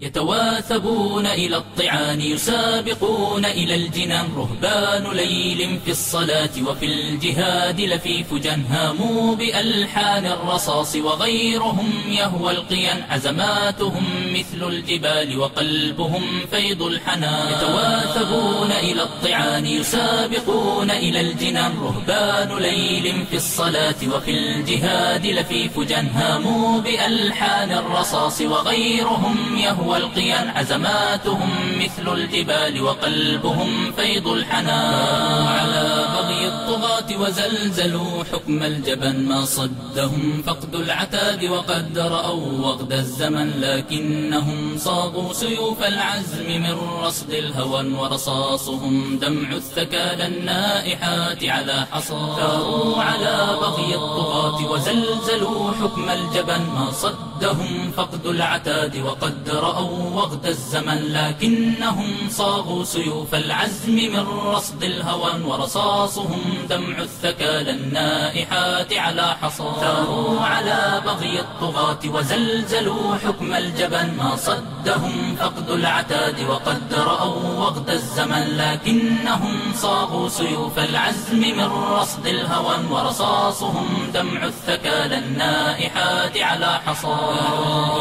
يتواثبون إلى الطعان يسابقون إلى الجنان رهبان ليل في الصلاة وفي الجهاد لفيف هاموا بألحان الرصاص وغيرهم يهوى القيان عزماتهم مثل الجبال وقلبهم فيض الحنان. يتواثبون إلى الطعان يسابقون إلى الجنان رهبان ليل في الصلاة وفي الجهاد لفيف هاموا بألحان الرصاص وغيرهم يهوى والقيان عزماتهم مثل الجبال وقلبهم فيض الحنان. على بغي الطغاة وزلزلوا حكم الجبن ما صدهم فقد العتاد وقد رأوا وغد الزمن لكنهم صاغوا سيوف العزم من رصد الهوى ورصاصهم دمع الثكالى النائحات على حصى. على بغي الطغاة وزلزلوا حكم الجبن ما صدهم فقد العتاد وقد رأوا وقت الزمن لكنهم صاغوا سيوف العزم من رصد الهوى ورصاصهم دمع الثكالى النائحات على حصى ثاروا على بغي الطغاة وزلزلوا حكم الجبن. ما صدهم فقد العتاد وقد رأوا وقت الزمن لكنهم صاغوا سيوف العزم من رصد الهوى ورصاصهم دمع الثكالى النائحات على حصى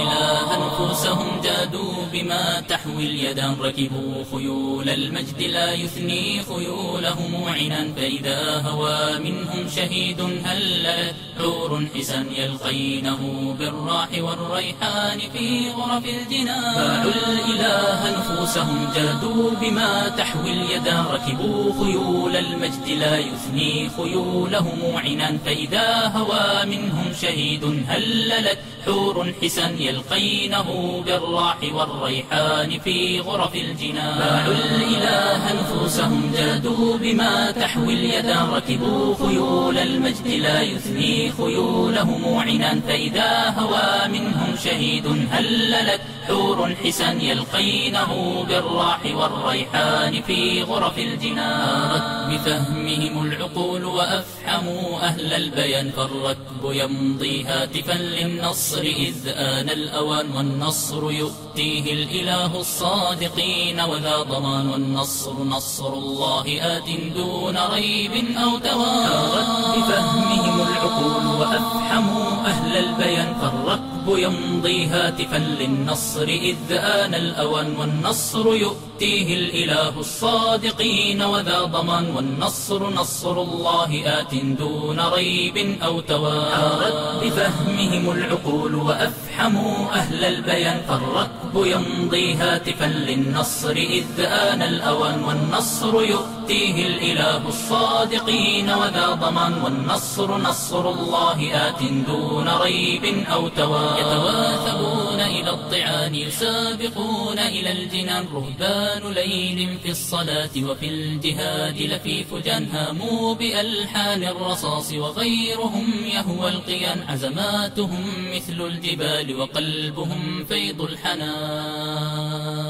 إله نفوسهم جاء جادوا بما تحوي اليدان ركبوا خيول المجد لا يثني خيولهم عنا فإذا هوى منهم شهيد هللت حور حسن يلقينه بالراح والريحان في غرف الجنان. باعوا الإله نفوسهم جادوا بما تحوي اليدان ركبوا خيول المجد لا يثني خيولهم عنا. فإذا هوى منهم شهيد هللت حور حسن يلقينه بالراح والريحان في غرف الجنان. باعوا الإله نفوسهم جادوا بما تحوي اليدا ركبوا خيول المجد لا يثني خيولهم عنان فإذا هوى منهم شهيد هللت حور حسن يلقينه بالراح والريحان في غرف الجنان. بفهمهم العقول وأفحموا أهل البيان فالركب يمضي هاتفا للنصر إذ آن الأوان والنصر يؤتيه الإله الصادقين. وذا ضمان والنصر نصر الله آت دون ريب أو توان. بفهمهم العقول وأفحموا أهل البيان فالركب يمضي هاتفا للنصر إذ آن الأوان والنصر يؤتيه الإله الصادقين وذا ضمان والنصر نصر الله آت دون ريب أو توان حارت بفهمهم العقول وأفحموا أهل البيان فالركب يمضي هاتفا للنصر إذ آن الأوان والنصر يؤتيه الإله الصادقين وذا ضمان والنصر نصر الله آت دون ريب أو توان يتواثبون إلى الطعان يسابقون إلى الجنان. رهبان ليل في الصلاة وفي الجهاد لفيف جان هاموا بألحان الرصاص وغيرهم يهوى القيان. عزماتهم مثل الجبال وقلبهم فيض الحنان.